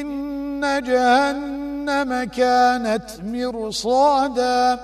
إن جهنم كانت مرصادا.